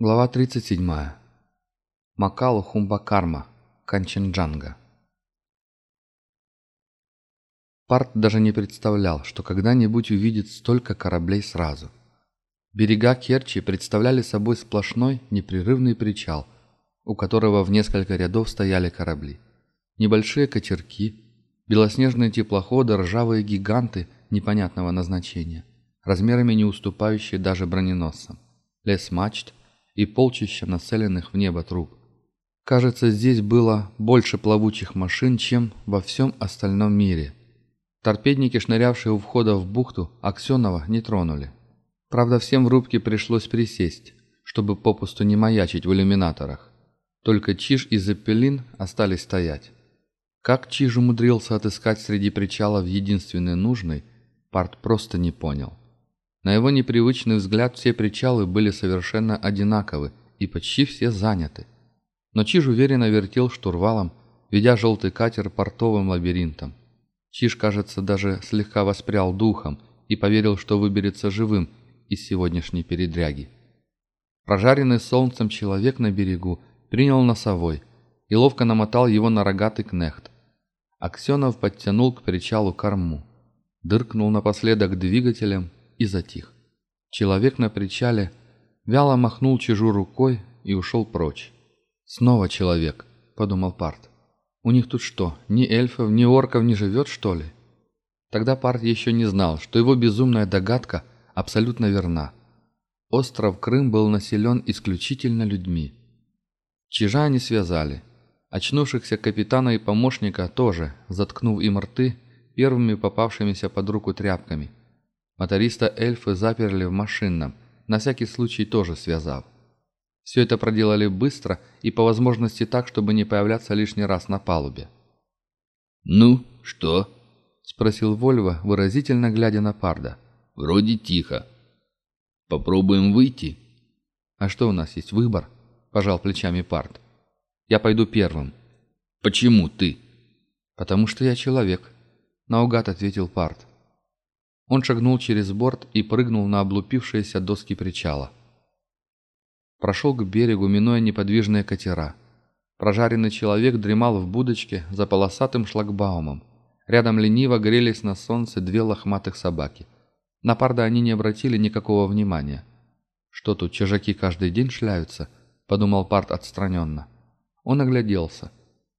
Глава 37. Макалу Хумбакарма, Канченджанга. Парт даже не представлял, что когда-нибудь увидит столько кораблей сразу. Берега Керчи представляли собой сплошной непрерывный причал, у которого в несколько рядов стояли корабли. Небольшие катерки, белоснежные теплоходы, ржавые гиганты непонятного назначения, размерами не уступающие даже броненосцам, лес мачт, и полчища нацеленных в небо труб. Кажется, здесь было больше плавучих машин, чем во всем остальном мире. Торпедники, шнырявшие у входа в бухту, Аксенова не тронули. Правда, всем в рубке пришлось присесть, чтобы попусту не маячить в иллюминаторах. Только Чиж и Зеппелин остались стоять. Как Чиж умудрился отыскать среди причалов единственный нужный, Парт просто не понял. На его непривычный взгляд все причалы были совершенно одинаковы и почти все заняты. Но Чиж уверенно вертел штурвалом, ведя желтый катер портовым лабиринтом. Чиж, кажется, даже слегка воспрял духом и поверил, что выберется живым из сегодняшней передряги. Прожаренный солнцем человек на берегу принял носовой и ловко намотал его на рогатый кнехт. Аксенов подтянул к причалу корму, дыркнул напоследок двигателем и затих. Человек на причале вяло махнул чужу рукой и ушел прочь. «Снова человек», — подумал Парт. «У них тут что, ни эльфов, ни орков не живет, что ли?» Тогда Парт еще не знал, что его безумная догадка абсолютно верна. Остров Крым был населен исключительно людьми. Чижа они связали. Очнувшихся капитана и помощника тоже, заткнув им рты первыми попавшимися под руку тряпками – Моториста эльфы заперли в машинном, на всякий случай тоже связав. Все это проделали быстро и по возможности так, чтобы не появляться лишний раз на палубе. «Ну, что?» – спросил Вольво, выразительно глядя на Парда. «Вроде тихо. Попробуем выйти?» «А что у нас есть выбор?» – пожал плечами Пард. «Я пойду первым». «Почему ты?» «Потому что я человек», – наугад ответил Пард. Он шагнул через борт и прыгнул на облупившиеся доски причала. Прошел к берегу, минуя неподвижные катера. Прожаренный человек дремал в будочке за полосатым шлагбаумом. Рядом лениво грелись на солнце две лохматых собаки. На парда они не обратили никакого внимания. «Что тут, чужаки каждый день шляются?» – подумал Парт отстраненно. Он огляделся.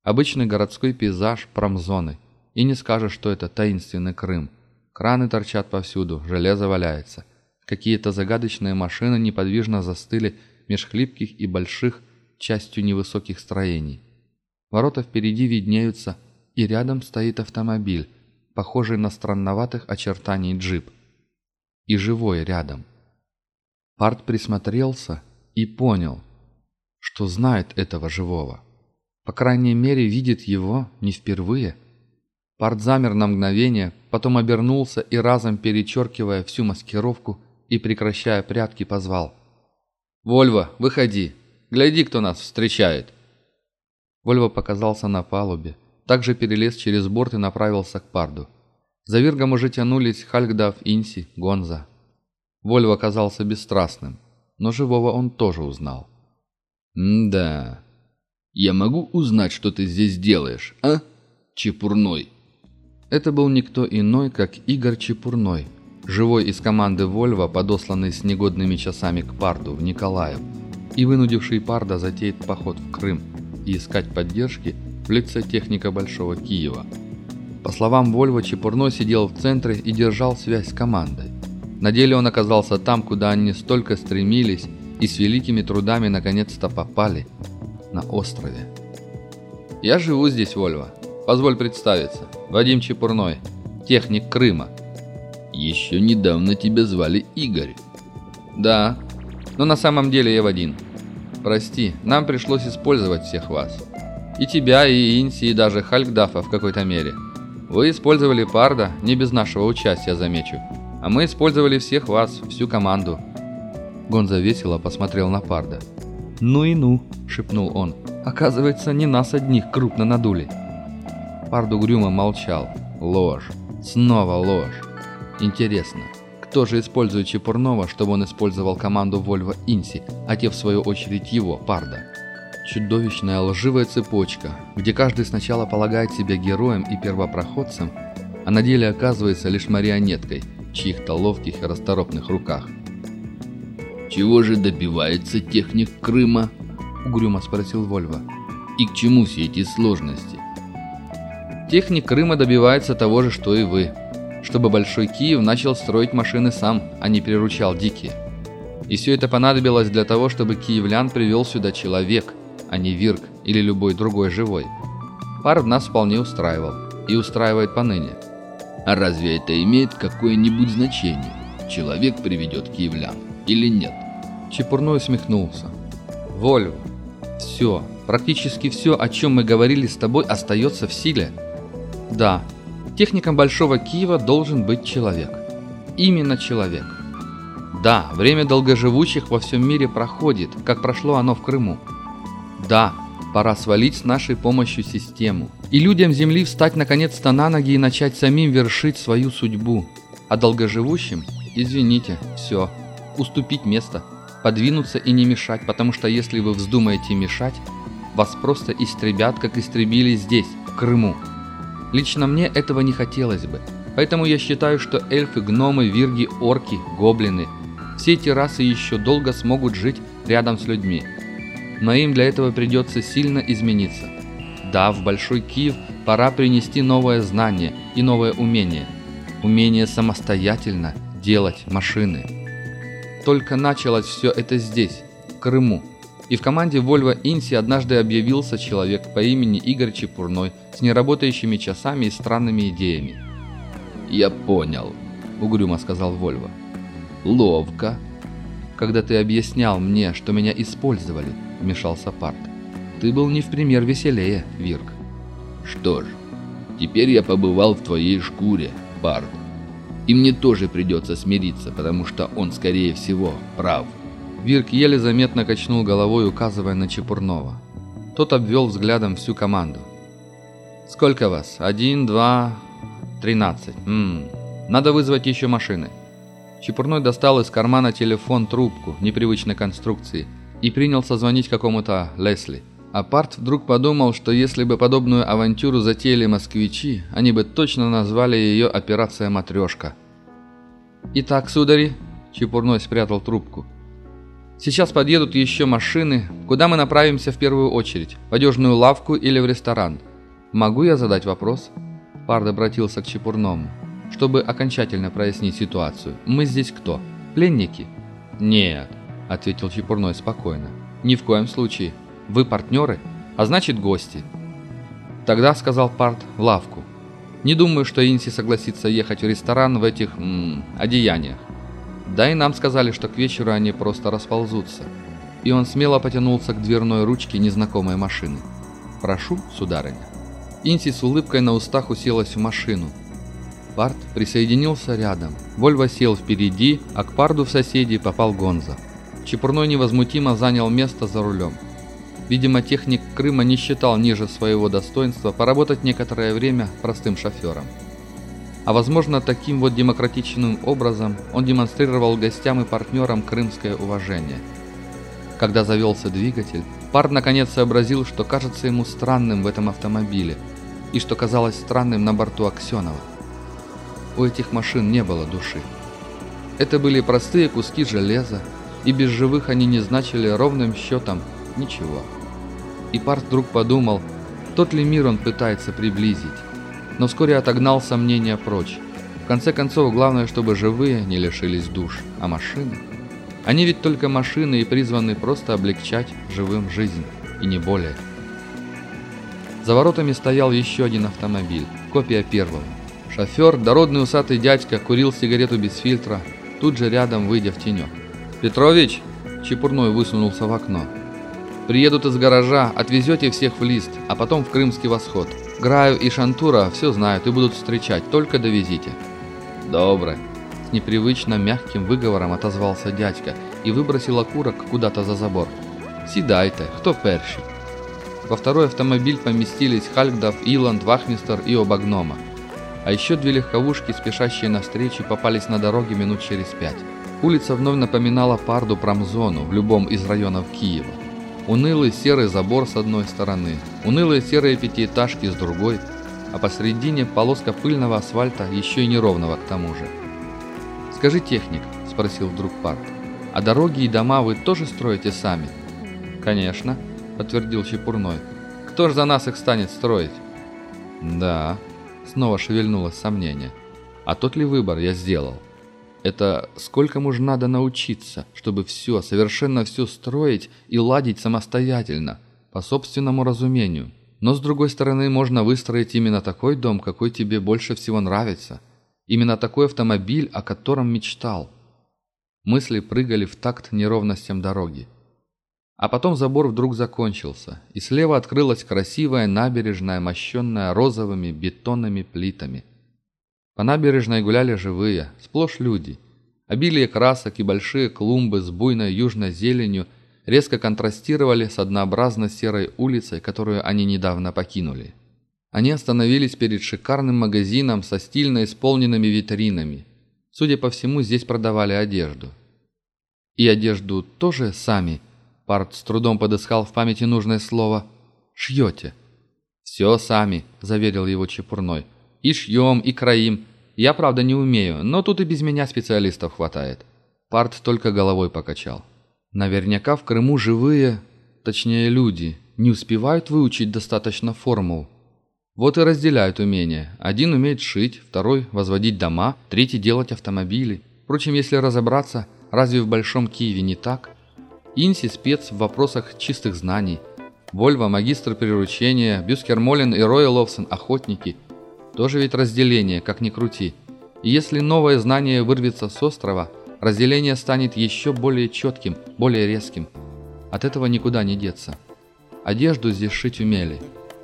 Обычный городской пейзаж промзоны. И не скажешь, что это таинственный Крым – Краны торчат повсюду, железо валяется. Какие-то загадочные машины неподвижно застыли меж хлипких и больших, частью невысоких строений. Ворота впереди виднеются, и рядом стоит автомобиль, похожий на странноватых очертаний джип. И живой рядом. Парт присмотрелся и понял, что знает этого живого. По крайней мере, видит его не впервые – Парт замер на мгновение, потом обернулся и разом перечеркивая всю маскировку и прекращая прятки, позвал. «Вольво, выходи! Гляди, кто нас встречает!» Вольво показался на палубе, также перелез через борт и направился к Парду. За Виргом уже тянулись Хальгдав, Инси, Гонза. Вольво оказался бесстрастным, но живого он тоже узнал. «Да, я могу узнать, что ты здесь делаешь, а, Чепурной?» Это был никто иной, как Игорь Чепурной, живой из команды «Вольво», подосланный с негодными часами к Парду в Николаев, и вынудивший Парда затеять поход в Крым и искать поддержки в лице техника Большого Киева. По словам Вольво, Чепурной сидел в центре и держал связь с командой. На деле он оказался там, куда они столько стремились и с великими трудами наконец-то попали, на острове. «Я живу здесь, Вольво. Позволь представиться. Вадим Чепурной, техник Крыма. Еще недавно тебя звали Игорь. Да, но на самом деле я Вадим. Прости, нам пришлось использовать всех вас. И тебя, и Инси, и даже Хальгдафа в какой-то мере. Вы использовали Парда, не без нашего участия, замечу. А мы использовали всех вас, всю команду. Гонза весело посмотрел на Парда. «Ну и ну», — шепнул он. «Оказывается, не нас одних крупно надули». Пард угрюмо молчал. Ложь. Снова ложь. Интересно, Кто же использует Чепурнова, чтобы он использовал команду Вольво Инси, а те в свою очередь его, Парда? Чудовищная лживая цепочка, где каждый сначала полагает себя героем и первопроходцем, а на деле оказывается лишь марионеткой в чьих-то ловких и расторопных руках. «Чего же добивается техник Крыма?» – угрюмо спросил Вольво. «И к чему все эти сложности?» «Техник Крыма добивается того же, что и вы. Чтобы Большой Киев начал строить машины сам, а не приручал дикие. И все это понадобилось для того, чтобы киевлян привел сюда человек, а не Вирк или любой другой живой. Пар в нас вполне устраивал и устраивает поныне. А разве это имеет какое-нибудь значение? Человек приведет киевлян или нет? Чепурной усмехнулся. Волю. Все, практически все, о чем мы говорили с тобой, остается в силе. Да, техником Большого Киева должен быть человек. Именно человек. Да, время долгоживущих во всем мире проходит, как прошло оно в Крыму. Да, пора свалить с нашей помощью систему. И людям Земли встать наконец-то на ноги и начать самим вершить свою судьбу. А долгоживущим, извините, все, уступить место, подвинуться и не мешать, потому что если вы вздумаете мешать, вас просто истребят, как истребили здесь, в Крыму. Лично мне этого не хотелось бы, поэтому я считаю, что эльфы, гномы, вирги, орки, гоблины, все эти расы еще долго смогут жить рядом с людьми – но им для этого придется сильно измениться. Да, в Большой Киев пора принести новое знание и новое умение. Умение самостоятельно делать машины. Только началось все это здесь, в Крыму. И в команде Volvo Инси однажды объявился человек по имени Игорь Чепурной с неработающими часами и странными идеями. «Я понял», — угрюмо сказал Вольво. «Ловко». «Когда ты объяснял мне, что меня использовали, – вмешался Парт. «Ты был не в пример веселее, Вирк». «Что ж, теперь я побывал в твоей шкуре, Парт. И мне тоже придется смириться, потому что он, скорее всего, прав». Вирк еле заметно качнул головой, указывая на Чепурнова. Тот обвел взглядом всю команду. «Сколько вас? Один, два, тринадцать. Ммм, надо вызвать еще машины». Чепурной достал из кармана телефон трубку непривычной конструкции – и принялся звонить какому-то Лесли. А Парт вдруг подумал, что если бы подобную авантюру затеяли москвичи, они бы точно назвали ее «Операция Матрешка». «Итак, судари», – Чепурной спрятал трубку, – «сейчас подъедут еще машины. Куда мы направимся в первую очередь? В одежную лавку или в ресторан? Могу я задать вопрос?» Парт обратился к Чепурному. «Чтобы окончательно прояснить ситуацию, мы здесь кто? Пленники?» «Нет, ответил Чепурной спокойно. «Ни в коем случае. Вы партнеры, а значит гости». Тогда сказал Парт в лавку. «Не думаю, что Инси согласится ехать в ресторан в этих... М -м, одеяниях. Да и нам сказали, что к вечеру они просто расползутся». И он смело потянулся к дверной ручке незнакомой машины. «Прошу, сударыня». Инси с улыбкой на устах уселась в машину. Парт присоединился рядом. Вольво сел впереди, а к Парду в соседи попал Гонза. Чепурной невозмутимо занял место за рулем. Видимо, техник Крыма не считал ниже своего достоинства поработать некоторое время простым шофером. А возможно, таким вот демократичным образом он демонстрировал гостям и партнерам крымское уважение. Когда завелся двигатель, Пар наконец сообразил, что кажется ему странным в этом автомобиле, и что казалось странным на борту Аксенова. У этих машин не было души. Это были простые куски железа, и без живых они не значили ровным счетом ничего. И Парт вдруг подумал, тот ли мир он пытается приблизить, но вскоре отогнал сомнения прочь. В конце концов, главное, чтобы живые не лишились душ, а машины... Они ведь только машины и призваны просто облегчать живым жизнь, и не более. За воротами стоял еще один автомобиль, копия первого. Шофер, дородный усатый дядька, курил сигарету без фильтра, тут же рядом выйдя в тенек. «Петрович!» – Чепурной высунулся в окно. «Приедут из гаража, отвезете всех в лист, а потом в Крымский восход. Граю и Шантура все знают и будут встречать, только довезите». «Добро!» – с непривычно мягким выговором отозвался дядька и выбросил окурок куда-то за забор. «Сідайте, кто перший?» Во второй автомобиль поместились Хальгдав, Иланд, Вахмистер и оба гнома. А еще две легковушки, спешащие навстречу, попались на дороге минут через пять. Улица вновь напоминала парду промзону в любом из районов Киева. Унылый серый забор с одной стороны, унылые серые пятиэтажки с другой, а посредине полоска пыльного асфальта, еще и неровного к тому же. «Скажи, техник», — спросил вдруг Парт, — «а дороги и дома вы тоже строите сами?» «Конечно», — подтвердил Чепурной. «Кто ж за нас их станет строить?» «Да», — снова шевельнулось сомнение. «А тот ли выбор я сделал?» Это сколько муж надо научиться, чтобы все, совершенно все строить и ладить самостоятельно, по собственному разумению. Но с другой стороны, можно выстроить именно такой дом, какой тебе больше всего нравится. Именно такой автомобиль, о котором мечтал. Мысли прыгали в такт неровностям дороги. А потом забор вдруг закончился, и слева открылась красивая набережная, мощенная розовыми бетонными плитами. По набережной гуляли живые, сплошь люди. Обилие красок и большие клумбы с буйной южной зеленью резко контрастировали с однообразно серой улицей, которую они недавно покинули. Они остановились перед шикарным магазином со стильно исполненными витринами. Судя по всему, здесь продавали одежду. И одежду тоже сами, Парт с трудом подыскал в памяти нужное слово, шьете. «Все сами», – заверил его Чепурной. «И шьем, и краим, я, правда, не умею, но тут и без меня специалистов хватает». Парт только головой покачал. Наверняка в Крыму живые, точнее люди, не успевают выучить достаточно формул. Вот и разделяют умения. Один умеет шить, второй – возводить дома, третий – делать автомобили. Впрочем, если разобраться, разве в Большом Киеве не так? Инси – спец в вопросах чистых знаний. Вольва – магистр приручения, Бюскермолин и Рой Ловсон – охотники – тоже ведь разделение, как ни крути. И если новое знание вырвется с острова, разделение станет еще более четким, более резким. От этого никуда не деться. Одежду здесь шить умели.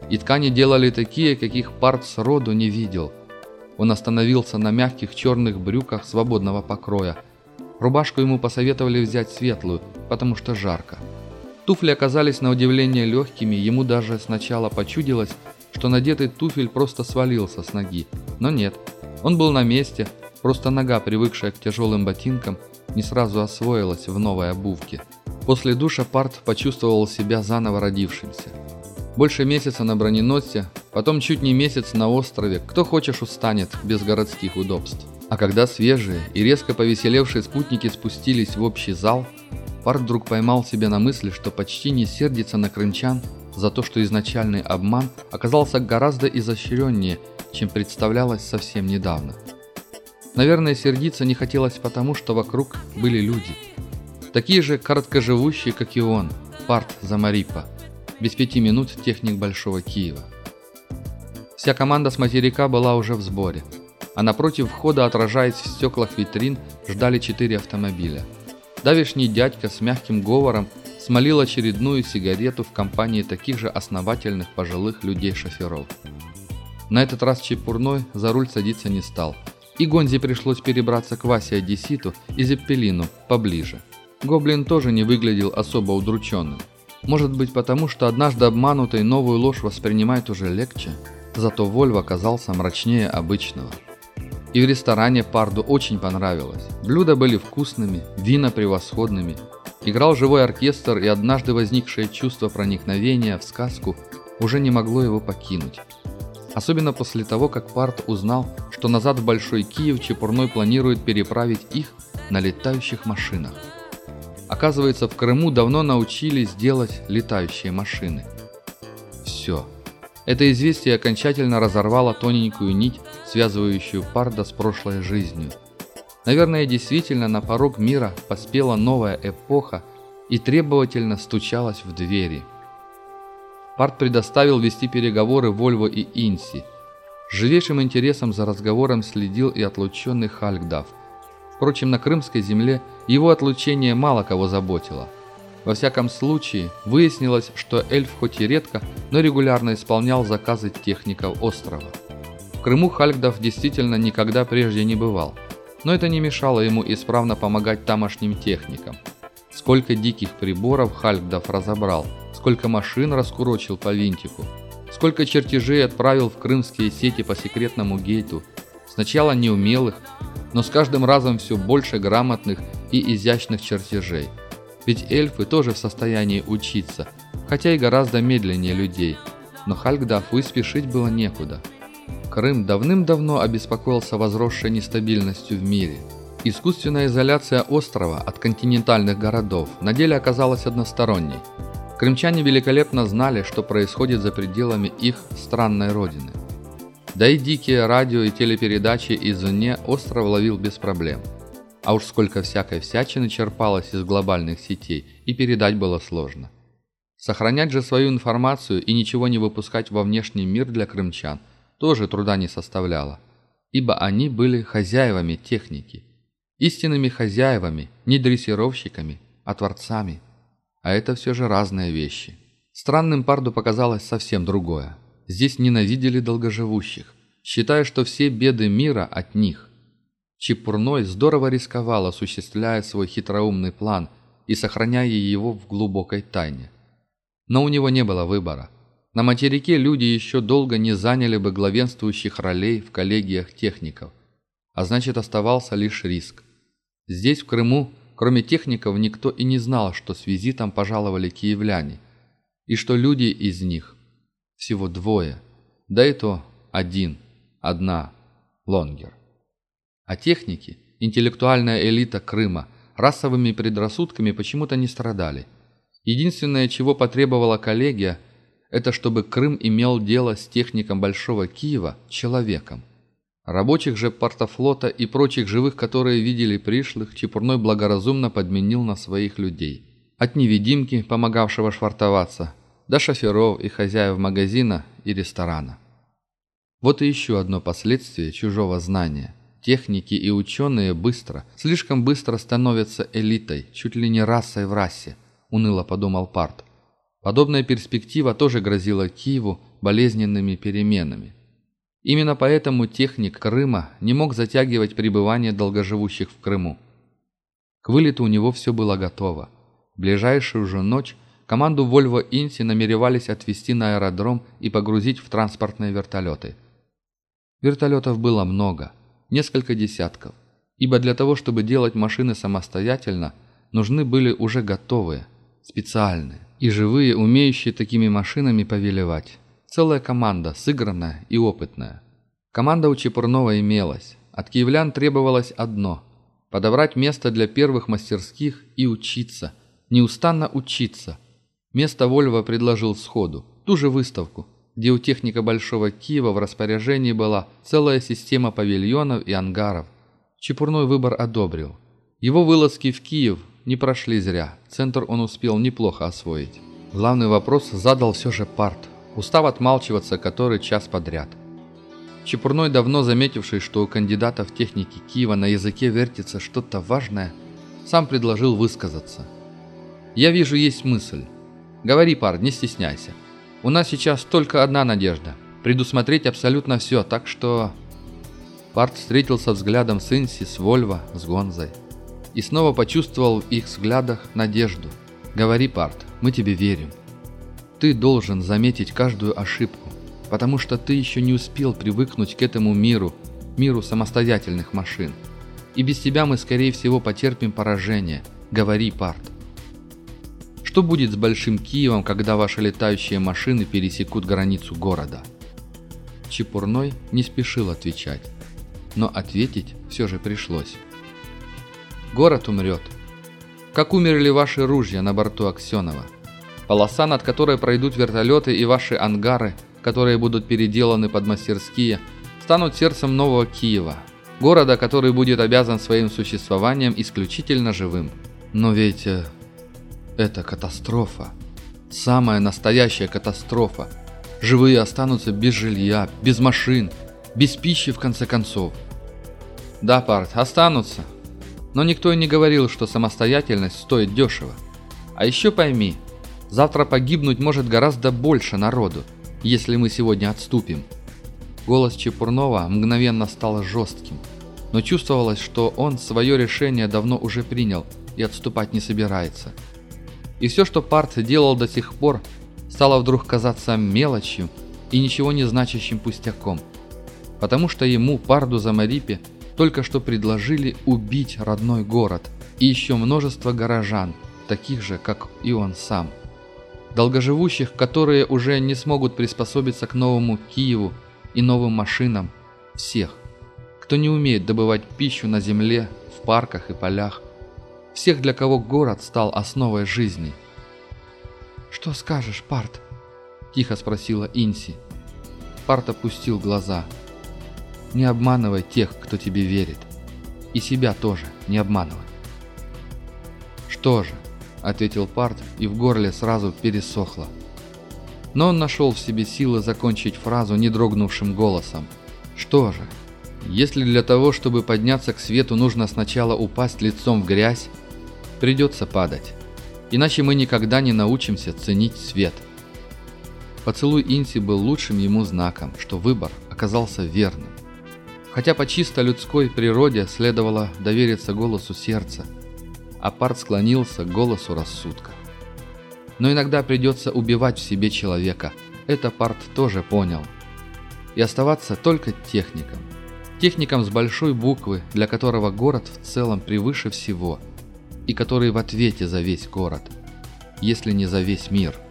И ткани делали такие, каких Парт с роду не видел. Он остановился на мягких черных брюках свободного покроя. Рубашку ему посоветовали взять светлую, потому что жарко. Туфли оказались на удивление легкими, ему даже сначала почудилось, что надетый туфель просто свалился с ноги. Но нет, он был на месте, просто нога, привыкшая к тяжелым ботинкам, не сразу освоилась в новой обувке. После душа Парт почувствовал себя заново родившимся. Больше месяца на броненосце, потом чуть не месяц на острове, кто хочешь устанет без городских удобств. А когда свежие и резко повеселевшие спутники спустились в общий зал, Парт вдруг поймал себя на мысли, что почти не сердится на крымчан, за то, что изначальный обман оказался гораздо изощреннее, чем представлялось совсем недавно. Наверное, сердиться не хотелось потому, что вокруг были люди. Такие же короткоживущие, как и он, Парт Замарипа, без пяти минут техник Большого Киева. Вся команда с материка была уже в сборе, а напротив входа, отражаясь в стеклах витрин, ждали четыре автомобиля. Давишний дядька с мягким говором смолил очередную сигарету в компании таких же основательных пожилых людей-шоферов. На этот раз Чепурной за руль садиться не стал, и Гонзе пришлось перебраться к Васе Одесситу и Зеппелину поближе. Гоблин тоже не выглядел особо удрученным. Может быть потому, что однажды обманутый новую ложь воспринимает уже легче, зато Вольво оказался мрачнее обычного. И в ресторане Парду очень понравилось. Блюда были вкусными, вина превосходными, Играл живой оркестр, и однажды возникшее чувство проникновения в сказку уже не могло его покинуть. Особенно после того, как Парт узнал, что назад в Большой Киев Чепурной планирует переправить их на летающих машинах. Оказывается, в Крыму давно научились делать летающие машины. Все. Это известие окончательно разорвало тоненькую нить, связывающую Парда с прошлой жизнью – Наверное, действительно на порог мира поспела новая эпоха и требовательно стучалась в двери. Парт предоставил вести переговоры Вольво и Инси. Живейшим интересом за разговором следил и отлученный Хальгдав. Впрочем, на крымской земле его отлучение мало кого заботило. Во всяком случае, выяснилось, что эльф хоть и редко, но регулярно исполнял заказы техников острова. В Крыму Хальгдав действительно никогда прежде не бывал – но это не мешало ему исправно помогать тамошним техникам. Сколько диких приборов Хальгдов разобрал, сколько машин раскурочил по винтику, сколько чертежей отправил в крымские сети по секретному гейту. Сначала неумелых, но с каждым разом все больше грамотных и изящных чертежей. Ведь эльфы тоже в состоянии учиться, хотя и гораздо медленнее людей. Но Хальгдафу и спешить было некуда. Крым давным-давно обеспокоился возросшей нестабильностью в мире. Искусственная изоляция острова от континентальных городов на деле оказалась односторонней. Крымчане великолепно знали, что происходит за пределами их странной родины. Да и дикие радио и телепередачи извне остров ловил без проблем. А уж сколько всякой всячины черпалось из глобальных сетей, и передать было сложно. Сохранять же свою информацию и ничего не выпускать во внешний мир для крымчан тоже труда не составляло, ибо они были хозяевами техники. Истинными хозяевами, не дрессировщиками, а творцами. А это все же разные вещи. Странным Парду показалось совсем другое. Здесь ненавидели долгоживущих, считая, что все беды мира от них. Чепурной здорово рисковал, осуществляя свой хитроумный план и сохраняя его в глубокой тайне. Но у него не было выбора. На материке люди еще долго не заняли бы главенствующих ролей в коллегиях техников, а значит оставался лишь риск. Здесь, в Крыму, кроме техников, никто и не знал, что с визитом пожаловали киевляне, и что люди из них всего двое. Да и то один, одна, Лонгер. А техники, интеллектуальная элита Крыма, расовыми предрассудками почему-то не страдали. Единственное, чего потребовала коллегия, это чтобы Крым имел дело с техником Большого Киева, человеком. Рабочих же портофлота и прочих живых, которые видели пришлых, Чепурной благоразумно подменил на своих людей. От невидимки, помогавшего швартоваться, до шоферов и хозяев магазина и ресторана. Вот и еще одно последствие чужого знания. Техники и ученые быстро, слишком быстро становятся элитой, чуть ли не расой в расе, уныло подумал Парт. Подобная перспектива тоже грозила Киеву болезненными переменами. Именно поэтому техник Крыма не мог затягивать пребывание долгоживущих в Крыму. К вылету у него все было готово. В ближайшую же ночь команду Volvo Инси намеревались отвезти на аэродром и погрузить в транспортные вертолеты. Вертолетов было много, несколько десятков, ибо для того, чтобы делать машины самостоятельно, нужны были уже готовые, специальные и живые, умеющие такими машинами повелевать. Целая команда, сыгранная и опытная. Команда у Чепурнова имелась. От киевлян требовалось одно – подобрать место для первых мастерских и учиться, неустанно учиться – Место Вольво предложил сходу, ту же выставку, где у техника Большого Киева в распоряжении была целая система павильонов и ангаров. Чепурной выбор одобрил. Его вылазки в Киев не прошли зря, центр он успел неплохо освоить. Главный вопрос задал все же Парт, устав отмалчиваться который час подряд. Чепурной, давно заметивший, что у кандидатов техники Киева на языке вертится что-то важное, сам предложил высказаться. «Я вижу, есть мысль. Говори, пар, не стесняйся. У нас сейчас только одна надежда – предусмотреть абсолютно все, так что...» Парт встретился взглядом с Инси, с Вольво, с Гонзой. И снова почувствовал в их взглядах надежду. «Говори, Парт, мы тебе верим. Ты должен заметить каждую ошибку, потому что ты еще не успел привыкнуть к этому миру, миру самостоятельных машин. И без тебя мы, скорее всего, потерпим поражение. Говори, Парт. Что будет с Большим Киевом, когда ваши летающие машины пересекут границу города? Чепурной не спешил отвечать, но ответить все же пришлось. Город умрет. Как умерли ваши ружья на борту Аксенова? Полоса, над которой пройдут вертолеты и ваши ангары, которые будут переделаны под мастерские, станут сердцем нового Киева, города, который будет обязан своим существованием исключительно живым. Но ведь э, это катастрофа. Самая настоящая катастрофа. Живые останутся без жилья, без машин, без пищи в конце концов. Да, Парт, останутся. Но никто и не говорил, что самостоятельность стоит дешево. А еще пойми, завтра погибнуть может гораздо больше народу, если мы сегодня отступим. Голос Чепурнова мгновенно стал жестким, но чувствовалось, что он свое решение давно уже принял и отступать не собирается. И все, что Парт делал до сих пор, стало вдруг казаться мелочью и ничего не значащим пустяком. Потому что ему, Парду Замарипе, только что предложили убить родной город и еще множество горожан, таких же, как и он сам. Долгоживущих, которые уже не смогут приспособиться к новому Киеву и новым машинам, всех, кто не умеет добывать пищу на земле, в парках и полях, всех, для кого город стал основой жизни. «Что скажешь, Парт?» – тихо спросила Инси. Парт опустил глаза. «Не обманывай тех, кто тебе верит. И себя тоже не обманывай». «Что же?» – ответил Парт, и в горле сразу пересохло. Но он нашел в себе силы закончить фразу не дрогнувшим голосом. «Что же?» Если для того, чтобы подняться к свету, нужно сначала упасть лицом в грязь, придется падать. Иначе мы никогда не научимся ценить свет. Поцелуй Инси был лучшим ему знаком, что выбор оказался верным. Хотя по чисто людской природе следовало довериться голосу сердца, а парт склонился к голосу рассудка. Но иногда придется убивать в себе человека, это парт тоже понял. И оставаться только техником. Техником с большой буквы, для которого город в целом превыше всего, и который в ответе за весь город, если не за весь мир –